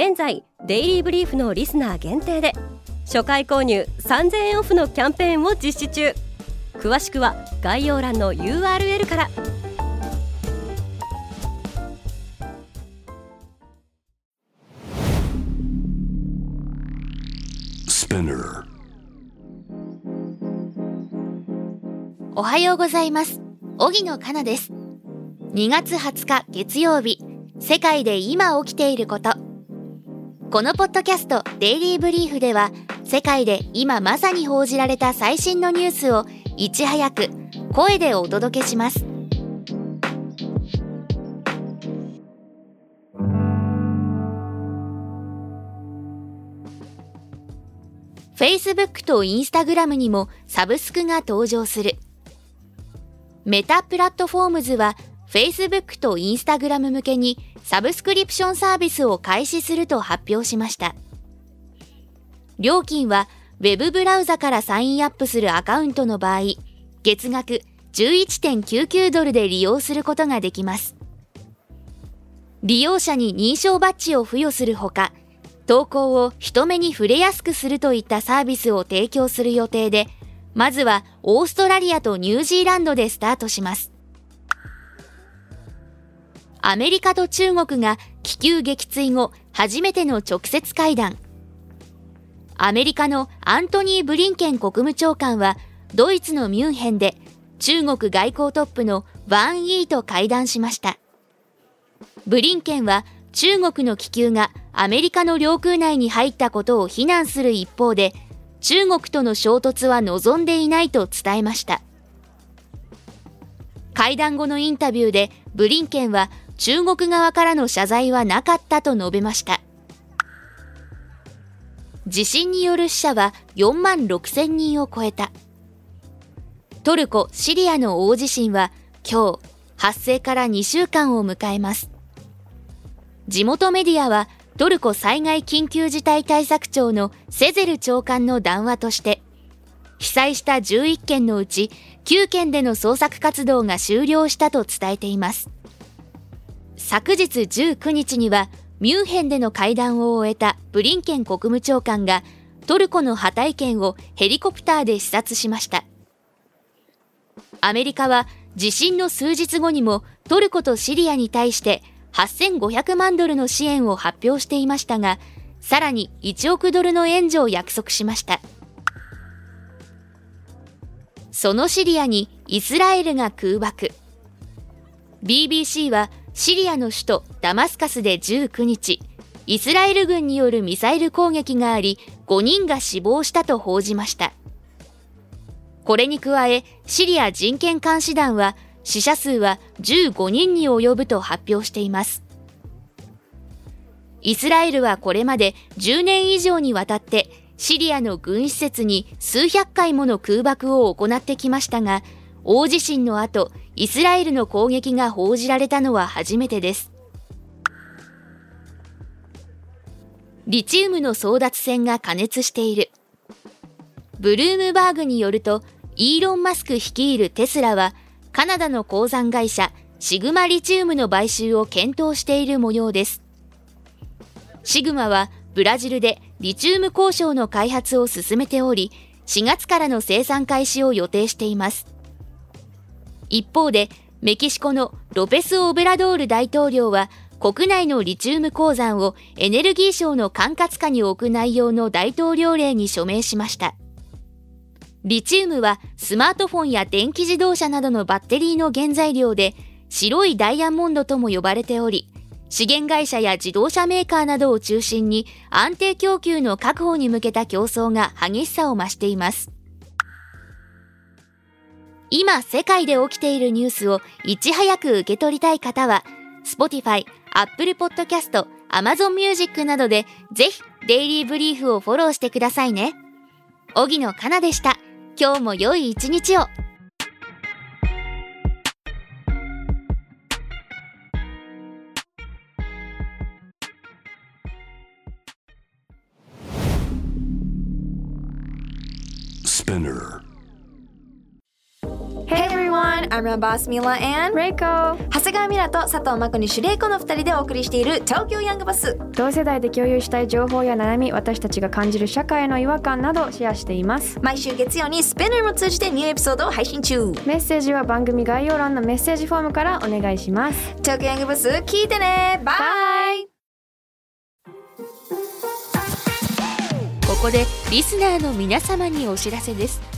現在デイリーブリーフのリスナー限定で初回購入3000円オフのキャンペーンを実施中。詳しくは概要欄の URL から。おはようございます。荻野かなです。2月20日月曜日世界で今起きていることこのポッドキャストデイリーブリーフでは世界で今まさに報じられた最新のニュースをいち早く声でお届けします。Facebook と Instagram にもサブスクが登場する。メタプラットフォームズは Facebook と Instagram 向けにサブスクリプションサービスを開始すると発表しました。料金は Web ブラウザからサインアップするアカウントの場合、月額11.99ドルで利用することができます。利用者に認証バッジを付与するほか、投稿を人目に触れやすくするといったサービスを提供する予定で、まずはオーストラリアとニュージーランドでスタートします。アメリカと中国が気球撃墜後初めての直接会談。アメリカのアントニー・ブリンケン国務長官はドイツのミュンヘンで中国外交トップのワン・イーと会談しました。ブリンケンは中国の気球がアメリカの領空内に入ったことを非難する一方で中国との衝突は望んでいないと伝えました。会談後のインタビューでブリンケンは中国側からの謝罪はなかったと述べました。地震による死者は4万6千人を超えた。トルコ・シリアの大地震は今日発生から2週間を迎えます。地元メディアはトルコ災害緊急事態対策庁のセゼル長官の談話として、被災した11件のうち9件での捜索活動が終了したと伝えています。昨日19日には、ミュンヘンでの会談を終えたブリンケン国務長官がトルコのハタイ県をヘリコプターで視察しました。アメリカは地震の数日後にもトルコとシリアに対して8500万ドルの支援を発表していましたが、さらに1億ドルの援助を約束しました。そのシリアにイスラエルが空爆。BBC はシリアの首都ダマスカスで19日、イスラエル軍によるミサイル攻撃があり、5人が死亡したと報じました。これに加え、シリア人権監視団は死者数は15人に及ぶと発表しています。イスラエルはこれまで10年以上にわたってシリアの軍施設に数百回もの空爆を行ってきましたが、大地震の後、イスラエルの攻撃が報じられたのは初めてです。リチウムの争奪戦が過熱している。ブルームバーグによると、イーロン・マスク率いるテスラはカナダの鉱山会社シグマリチウムの買収を検討している模様です。シグマはブラジルでリチウム交渉の開発を進めており、4月からの生産開始を予定しています。一方で、メキシコのロペス・オブラドール大統領は、国内のリチウム鉱山をエネルギー省の管轄下に置く内容の大統領令に署名しました。リチウムはスマートフォンや電気自動車などのバッテリーの原材料で白いダイヤモンドとも呼ばれており、資源会社や自動車メーカーなどを中心に安定供給の確保に向けた競争が激しさを増しています。今世界で起きているニュースをいち早く受け取りたい方は、Spotify、Apple Podcast、Amazon Music などでぜひデイリーブリーフをフォローしてくださいね。荻野かなでした。今日も良い一日を。Spinner I'm your boss Mila and Reiko. 長谷川ミラと佐藤真子にシュレイコの2人でお送りしている東京ヤングバス。同世代で共有したい情報や悩み私たちが感じる社会の違和感などシェアしています。毎週月曜にスペナーも通じてニューエピソードを配信中。メッセージは番組概要欄のメッセージフォームからお願いします。東京ヤングバス聞いてね。バイここでリスナーの皆様にお知らせです